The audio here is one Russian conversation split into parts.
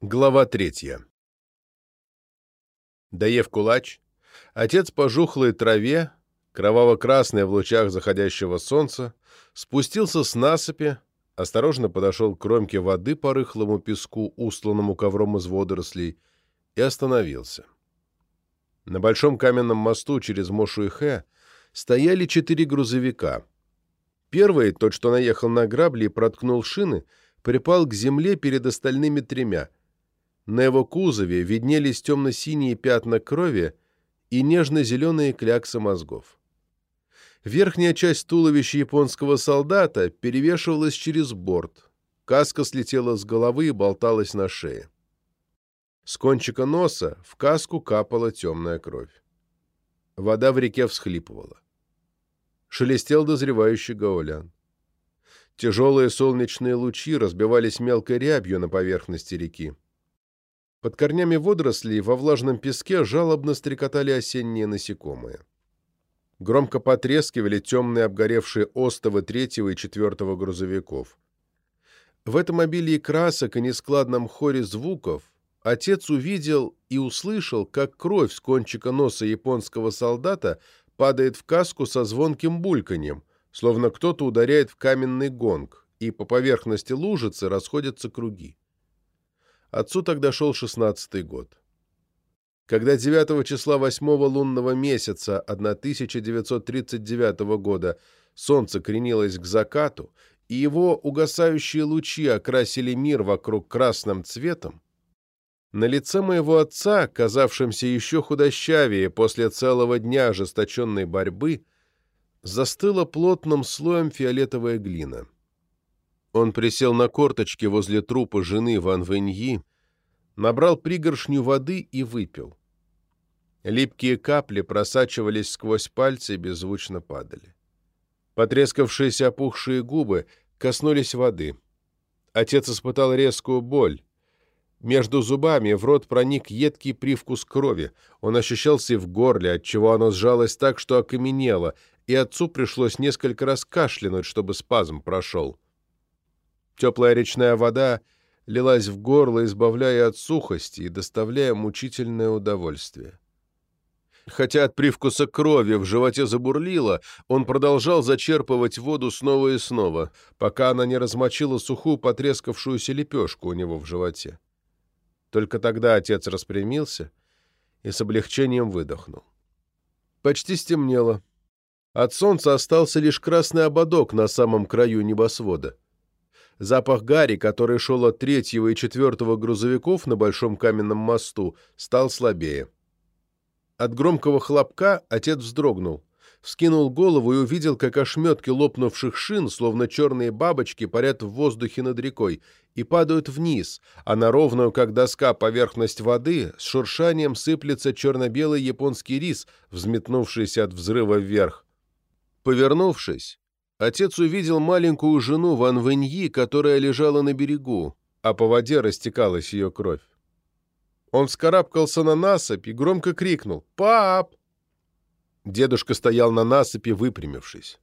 Глава третья. Доев кулач, отец по жухлой траве, кроваво-красной в лучах заходящего солнца, спустился с насыпи, осторожно подошел к кромке воды по рыхлому песку, устланному ковром из водорослей, и остановился. На большом каменном мосту через Мошуихе стояли четыре грузовика. Первый, тот, что наехал на грабли и проткнул шины, припал к земле перед остальными тремя — на его кузове виднелись темно-синие пятна крови и нежно-зеленые кляксы мозгов. Верхняя часть туловища японского солдата перевешивалась через борт, каска слетела с головы и болталась на шее. С кончика носа в каску капала темная кровь. Вода в реке всхлипывала. Шелестел дозревающий гаулян. Тяжелые солнечные лучи разбивались мелкой рябью на поверхности реки. Под корнями водорослей во влажном песке жалобно стрекотали осенние насекомые. Громко потрескивали темные обгоревшие остовы третьего и четвертого грузовиков. В этом обилии красок и нескладном хоре звуков отец увидел и услышал, как кровь с кончика носа японского солдата падает в каску со звонким бульканьем, словно кто-то ударяет в каменный гонг, и по поверхности лужицы расходятся круги. Отцу тогда шел шестнадцатый год. Когда 9 числа 8 лунного месяца 1939 года солнце кренилось к закату, и его угасающие лучи окрасили мир вокруг красным цветом, на лице моего отца, казавшемся еще худощавее после целого дня ожесточенной борьбы, застыла плотным слоем фиолетовая глина. Он присел на корточки возле трупа жены Ван Вэньи, набрал пригоршню воды и выпил. Липкие капли просачивались сквозь пальцы и беззвучно падали. Потрескавшиеся опухшие губы коснулись воды. Отец испытал резкую боль. Между зубами в рот проник едкий привкус крови. Он ощущался и в горле, отчего оно сжалось так, что окаменело, и отцу пришлось несколько раз кашлянуть, чтобы спазм прошел. Теплая речная вода лилась в горло, избавляя от сухости и доставляя мучительное удовольствие. Хотя от привкуса крови в животе забурлило, он продолжал зачерпывать воду снова и снова, пока она не размочила сухую потрескавшуюся лепешку у него в животе. Только тогда отец распрямился и с облегчением выдохнул. Почти стемнело. От солнца остался лишь красный ободок на самом краю небосвода. Запах гари, который шел от третьего и четвертого грузовиков на Большом каменном мосту, стал слабее. От громкого хлопка отец вздрогнул, вскинул голову и увидел, как ошметки лопнувших шин, словно черные бабочки, парят в воздухе над рекой и падают вниз, а на ровную, как доска, поверхность воды с шуршанием сыплется черно-белый японский рис, взметнувшийся от взрыва вверх. Повернувшись, Отец увидел маленькую жену Ван Вэньи, которая лежала на берегу, а по воде растекалась ее кровь. Он вскарабкался на насыпь и громко крикнул «Пап!». Дедушка стоял на насыпи, выпрямившись.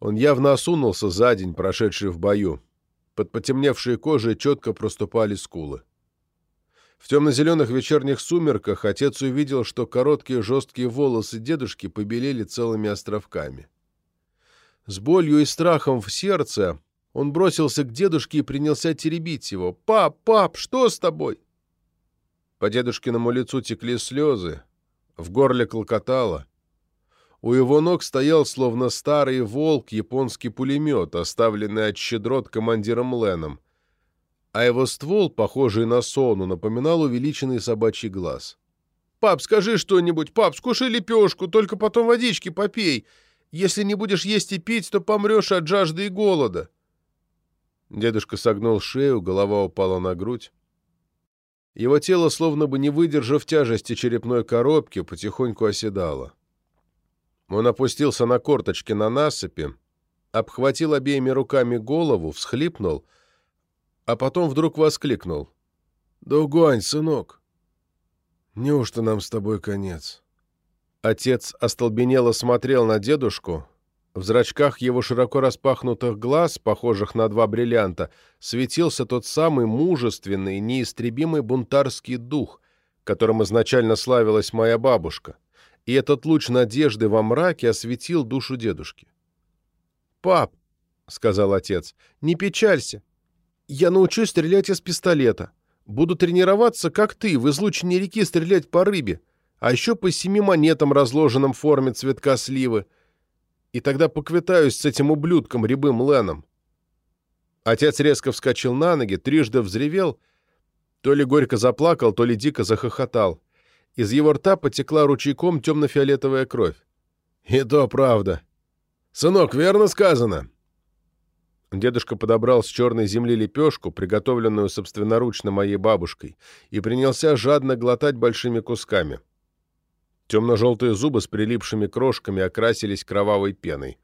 Он явно осунулся за день, прошедший в бою. Под потемневшей кожей четко проступали скулы. В темно-зеленых вечерних сумерках отец увидел, что короткие жесткие волосы дедушки побелели целыми островками. С болью и страхом в сердце он бросился к дедушке и принялся теребить его. «Пап, пап, что с тобой?» По дедушкиному лицу текли слезы, в горле клокотало. У его ног стоял, словно старый волк, японский пулемет, оставленный от щедрот командиром Леном, а его ствол, похожий на сону, напоминал увеличенный собачий глаз. «Пап, скажи что-нибудь! Пап, скушай лепешку, только потом водички попей!» Если не будешь есть и пить, то помрешь от жажды и голода. Дедушка согнул шею, голова упала на грудь. Его тело, словно бы не выдержав тяжести черепной коробки, потихоньку оседало. Он опустился на корточки на насыпи, обхватил обеими руками голову, всхлипнул, а потом вдруг воскликнул. «Да угонь, сынок! Неужто нам с тобой конец?» Отец остолбенело смотрел на дедушку, В зрачках его широко распахнутых глаз, похожих на два бриллианта, светился тот самый мужественный, неистребимый бунтарский дух, которым изначально славилась моя бабушка, и этот луч надежды во мраке осветил душу дедушки. «Пап», — сказал отец, — «не печалься. Я научусь стрелять из пистолета. Буду тренироваться, как ты, в излучине реки стрелять по рыбе, а еще по семи монетам, разложенным в форме цветка сливы, и тогда поквитаюсь с этим ублюдком, рябым Леном. Отец резко вскочил на ноги, трижды взревел, то ли горько заплакал, то ли дико захохотал. Из его рта потекла ручейком темно-фиолетовая кровь. «И то правда. Сынок, верно сказано?» Дедушка подобрал с черной земли лепешку, приготовленную собственноручно моей бабушкой, и принялся жадно глотать большими кусками. Темно-желтые зубы с прилипшими крошками окрасились кровавой пеной.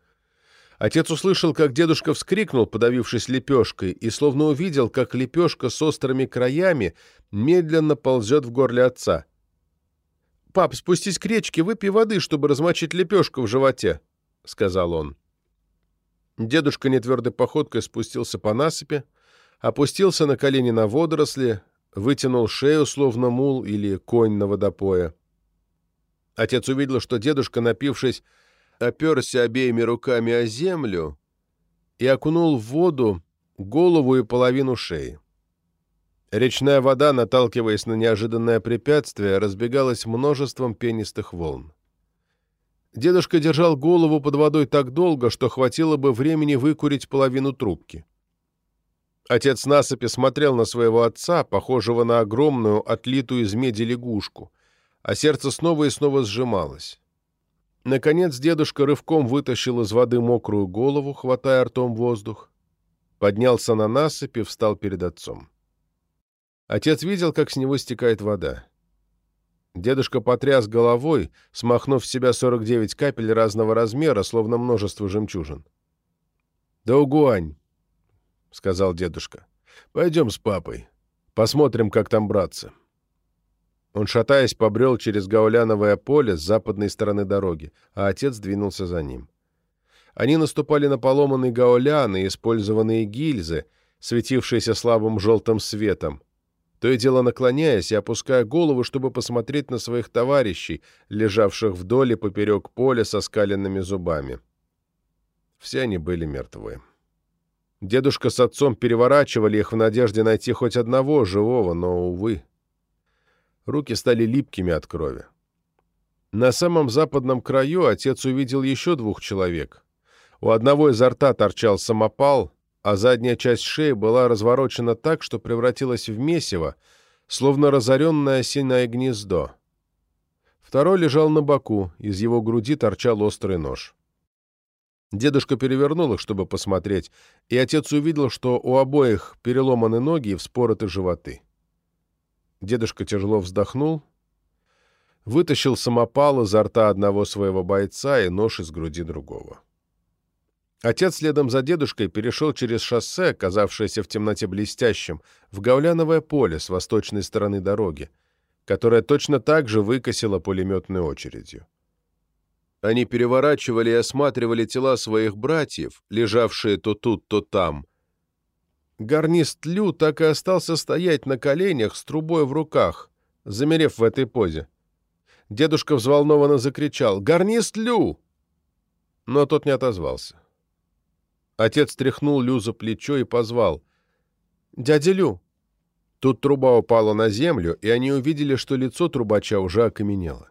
Отец услышал, как дедушка вскрикнул, подавившись лепешкой, и словно увидел, как лепешка с острыми краями медленно ползет в горле отца. «Пап, спустись к речке, выпей воды, чтобы размочить лепешку в животе», — сказал он. Дедушка нетвердой походкой спустился по насыпи, опустился на колени на водоросли, вытянул шею, словно мул или конь на водопое. Отец увидел, что дедушка, напившись, оперся обеими руками о землю и окунул в воду голову и половину шеи. Речная вода, наталкиваясь на неожиданное препятствие, разбегалась множеством пенистых волн. Дедушка держал голову под водой так долго, что хватило бы времени выкурить половину трубки. Отец насыпи смотрел на своего отца, похожего на огромную, отлитую из меди лягушку, а сердце снова и снова сжималось. Наконец дедушка рывком вытащил из воды мокрую голову, хватая ртом воздух, поднялся на насыпь и встал перед отцом. Отец видел, как с него стекает вода. Дедушка потряс головой, смахнув с себя 49 капель разного размера, словно множество жемчужин. «Даугуань», — сказал дедушка, — «пойдем с папой. Посмотрим, как там браться». Он, шатаясь, побрел через гауляновое поле с западной стороны дороги, а отец двинулся за ним. Они наступали на поломанные гауляны, использованные гильзы, светившиеся слабым желтым светом, то и дело наклоняясь и опуская голову, чтобы посмотреть на своих товарищей, лежавших вдоль и поперек поля со скаленными зубами. Все они были мертвы. Дедушка с отцом переворачивали их в надежде найти хоть одного живого, но, увы. Руки стали липкими от крови. На самом западном краю отец увидел еще двух человек. У одного изо рта торчал самопал, а задняя часть шеи была разворочена так, что превратилась в месиво, словно разоренное осиное гнездо. Второй лежал на боку, из его груди торчал острый нож. Дедушка перевернул их, чтобы посмотреть, и отец увидел, что у обоих переломаны ноги и вспороты животы. Дедушка тяжело вздохнул, вытащил самопал изо рта одного своего бойца и нож из груди другого. Отец следом за дедушкой перешел через шоссе, оказавшееся в темноте блестящим, в Гауляновое поле с восточной стороны дороги, которое точно так же выкосило пулеметной очередью. Они переворачивали и осматривали тела своих братьев, лежавшие то тут, то там. Гарнист Лю так и остался стоять на коленях с трубой в руках, замерев в этой позе. Дедушка взволнованно закричал «Гарнист Лю!» Но тот не отозвался. Отец тряхнул Лю за плечо и позвал. «Дядя Лю!» Тут труба упала на землю, и они увидели, что лицо трубача уже окаменело.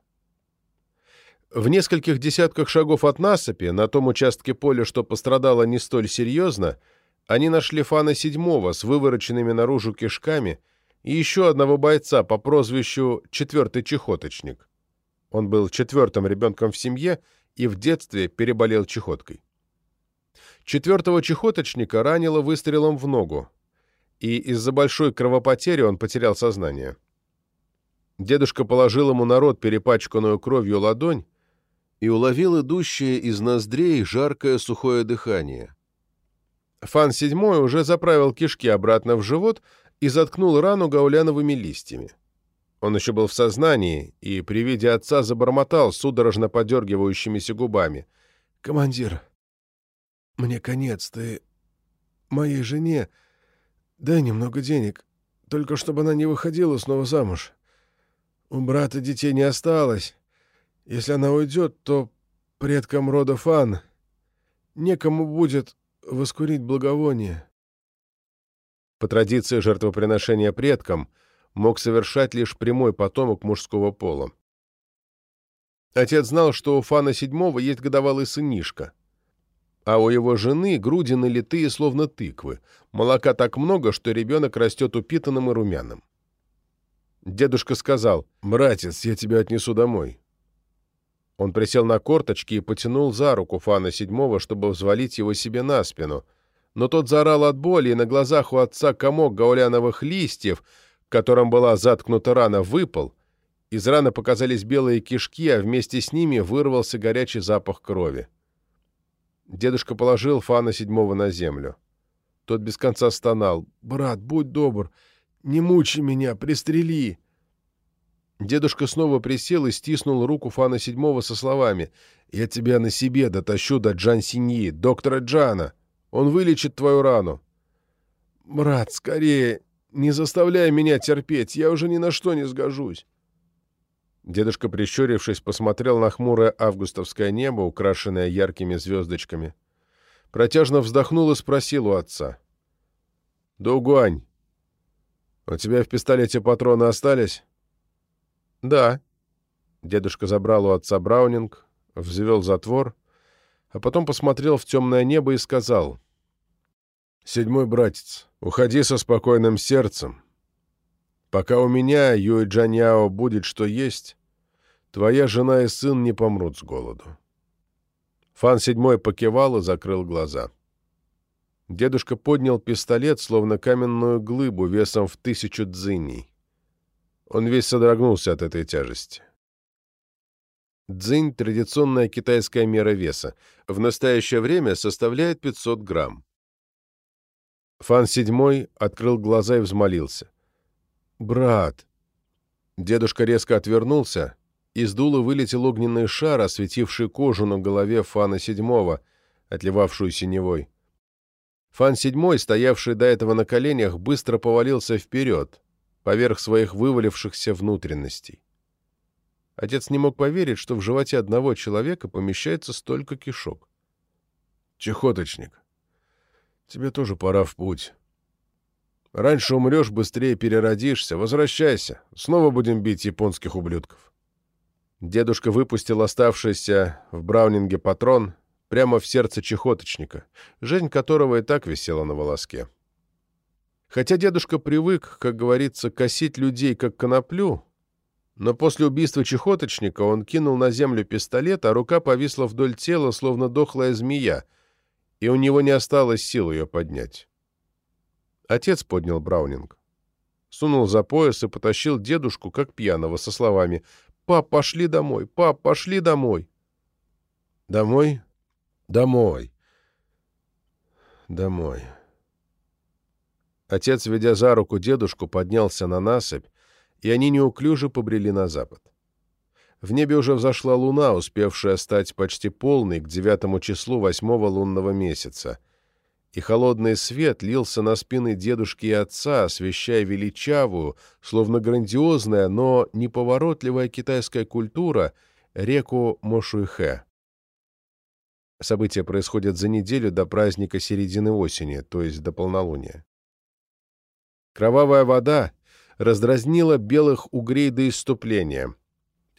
В нескольких десятках шагов от насыпи, на том участке поля, что пострадало не столь серьезно, они нашли Фана Седьмого с вывороченными наружу кишками и еще одного бойца по прозвищу «Четвертый чехоточник». Он был четвертым ребенком в семье и в детстве переболел чехоткой. Четвертого чехоточника ранило выстрелом в ногу, и из-за большой кровопотери он потерял сознание. Дедушка положил ему на рот перепачканную кровью ладонь и уловил идущее из ноздрей жаркое сухое дыхание. Фан седьмой уже заправил кишки обратно в живот и заткнул рану гауляновыми листьями. Он еще был в сознании и при виде отца забормотал судорожно подергивающимися губами. «Командир, Мне конец, ты моей жене дай немного денег, только чтобы она не выходила снова замуж. У брата детей не осталось. Если она уйдет, то предкам рода Фан некому будет воскурить благовоние. По традиции жертвоприношения предкам мог совершать лишь прямой потомок мужского пола. Отец знал, что у Фана VII есть годовалый сынишка, а у его жены груди налитые, словно тыквы, молока так много, что ребенок растет упитанным и румяным. Дедушка сказал, «Братец, я тебя отнесу домой». Он присел на корточки и потянул за руку Фана седьмого, чтобы взвалить его себе на спину. Но тот заорал от боли, и на глазах у отца комок гауляновых листьев, которым была заткнута рана, выпал. Из раны показались белые кишки, а вместе с ними вырвался горячий запах крови. Дедушка положил Фана седьмого на землю. Тот без конца стонал. «Брат, будь добр, не мучи меня, пристрели!» Дедушка снова присел и стиснул руку Фана седьмого со словами «Я тебя на себе дотащу до Джан Синьи, доктора Джана. Он вылечит твою рану». «Брат, скорее, не заставляй меня терпеть, я уже ни на что не сгожусь». Дедушка, прищурившись, посмотрел на хмурое августовское небо, украшенное яркими звездочками. Протяжно вздохнул и спросил у отца. «Дугуань, у тебя в пистолете патроны остались?» «Да». Дедушка забрал у отца Браунинг, взвел затвор, а потом посмотрел в темное небо и сказал. «Седьмой братец, уходи со спокойным сердцем. Пока у меня, Юй Джаняо, будет что есть, твоя жена и сын не помрут с голоду». Фан седьмой покивал и закрыл глаза. Дедушка поднял пистолет, словно каменную глыбу весом в тысячу дзыней. Он весь содрогнулся от этой тяжести. Дзынь – традиционная китайская мера веса. В настоящее время составляет 500 грамм. Фан седьмой открыл глаза и взмолился. «Брат!» Дедушка резко отвернулся, из дула вылетел огненный шар, осветивший кожу на голове Фана седьмого, отливавшую синевой. Фан седьмой, стоявший до этого на коленях, быстро повалился вперед, поверх своих вывалившихся внутренностей. Отец не мог поверить, что в животе одного человека помещается столько кишок. «Чехоточник, тебе тоже пора в путь. Раньше умрешь, быстрее переродишься. Возвращайся. Снова будем бить японских ублюдков». Дедушка выпустил оставшийся в браунинге патрон прямо в сердце чехоточника, жизнь которого и так висела на волоске. Хотя дедушка привык, как говорится, косить людей как коноплю, но после убийства чехоточника он кинул на землю пистолет, а рука повисла вдоль тела, словно дохлая змея, и у него не осталось сил ее поднять. Отец поднял Браунинг. Сунул за пояс и потащил дедушку, как пьяного, со словами «Пап, пошли домой! Пап, пошли домой!» «Домой? Домой! Домой!» Отец, ведя за руку дедушку, поднялся на насыпь, и они неуклюже побрели на запад. В небе уже взошла луна, успевшая стать почти полной к девятому числу восьмого лунного месяца, и холодный свет лился на спины дедушки и отца, освещая величавую, словно грандиозная, но неповоротливая китайская культура реку Мошуйхэ. События происходят за неделю до праздника середины осени, то есть до полнолуния. Кровавая вода раздразнила белых угрей до исступления.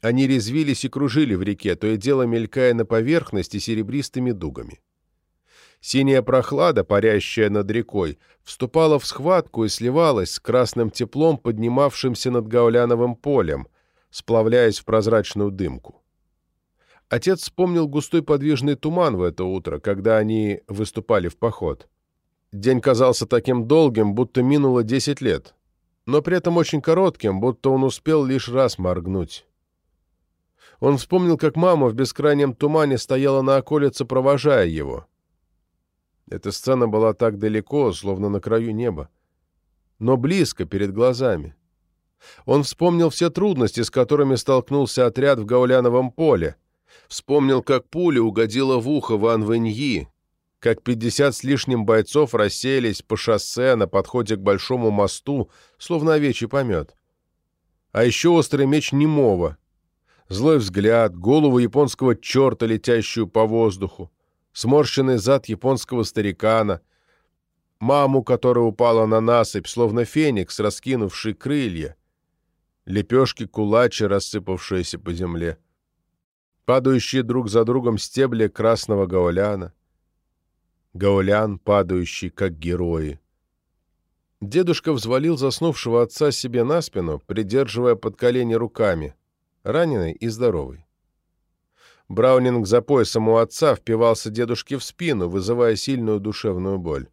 Они резвились и кружили в реке, то и дело мелькая на поверхности серебристыми дугами. Синяя прохлада, парящая над рекой, вступала в схватку и сливалась с красным теплом, поднимавшимся над Гауляновым полем, сплавляясь в прозрачную дымку. Отец вспомнил густой подвижный туман в это утро, когда они выступали в поход. День казался таким долгим, будто минуло десять лет, но при этом очень коротким, будто он успел лишь раз моргнуть. Он вспомнил, как мама в бескрайнем тумане стояла на околице, провожая его. Эта сцена была так далеко, словно на краю неба, но близко, перед глазами. Он вспомнил все трудности, с которыми столкнулся отряд в Гауляновом поле, вспомнил, как пуля угодила в ухо Ван Вэньи, как пятьдесят с лишним бойцов рассеялись по шоссе на подходе к большому мосту, словно овечий помет. А еще острый меч немого, злой взгляд, голову японского черта, летящую по воздуху, сморщенный зад японского старикана, маму, которая упала на насыпь, словно феникс, раскинувший крылья, лепешки кулачи, рассыпавшиеся по земле, падающие друг за другом стебли красного гауляна, гаулян, падающий, как герои. Дедушка взвалил заснувшего отца себе на спину, придерживая под колени руками, раненый и здоровый. Браунинг за поясом у отца впивался дедушке в спину, вызывая сильную душевную боль.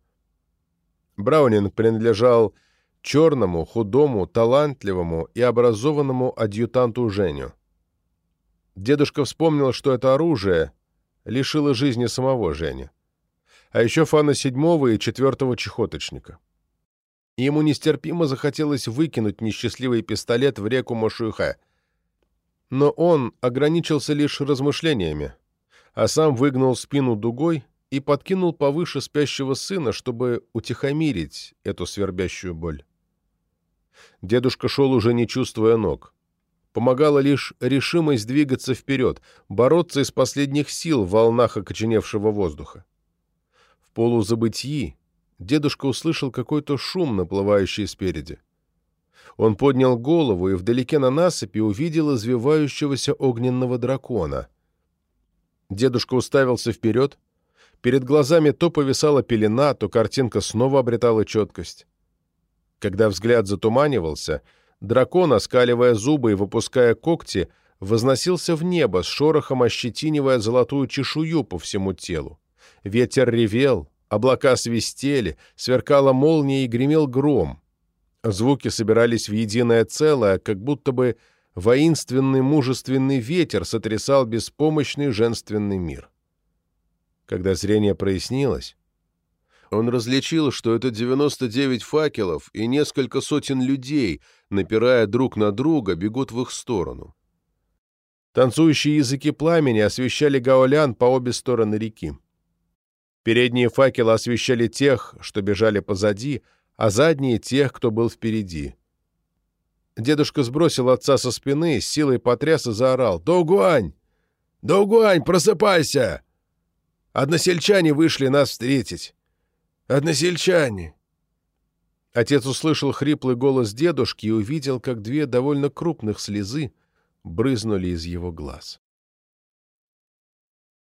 Браунинг принадлежал черному, худому, талантливому и образованному адъютанту Женю. Дедушка вспомнил, что это оружие лишило жизни самого Жени. А еще фана седьмого и четвертого чехоточника. Ему нестерпимо захотелось выкинуть несчастливый пистолет в реку Мошуйхэ. Но он ограничился лишь размышлениями, а сам выгнул спину дугой и подкинул повыше спящего сына, чтобы утихомирить эту свербящую боль. Дедушка шел уже не чувствуя ног. Помогала лишь решимость двигаться вперед, бороться из последних сил в волнах окоченевшего воздуха. Полузабытии дедушка услышал какой-то шум, наплывающий спереди. Он поднял голову и вдалеке на насыпи увидел извивающегося огненного дракона. Дедушка уставился вперед. Перед глазами то повисала пелена, то картинка снова обретала четкость. Когда взгляд затуманивался, дракон, оскаливая зубы и выпуская когти, возносился в небо с шорохом ощетинивая золотую чешую по всему телу. Ветер ревел, облака свистели, сверкала молния и гремел гром. Звуки собирались в единое целое, как будто бы воинственный мужественный ветер сотрясал беспомощный женственный мир. Когда зрение прояснилось, он различил, что это 99 факелов и несколько сотен людей, напирая друг на друга, бегут в их сторону. Танцующие языки пламени освещали гаолян по обе стороны реки. Передние факелы освещали тех, что бежали позади, а задние — тех, кто был впереди. Дедушка сбросил отца со спины, силой потряс и заорал. «Доугуань! Доугуань, просыпайся! Односельчане вышли нас встретить! Односельчане!» Отец услышал хриплый голос дедушки и увидел, как две довольно крупных слезы брызнули из его глаз.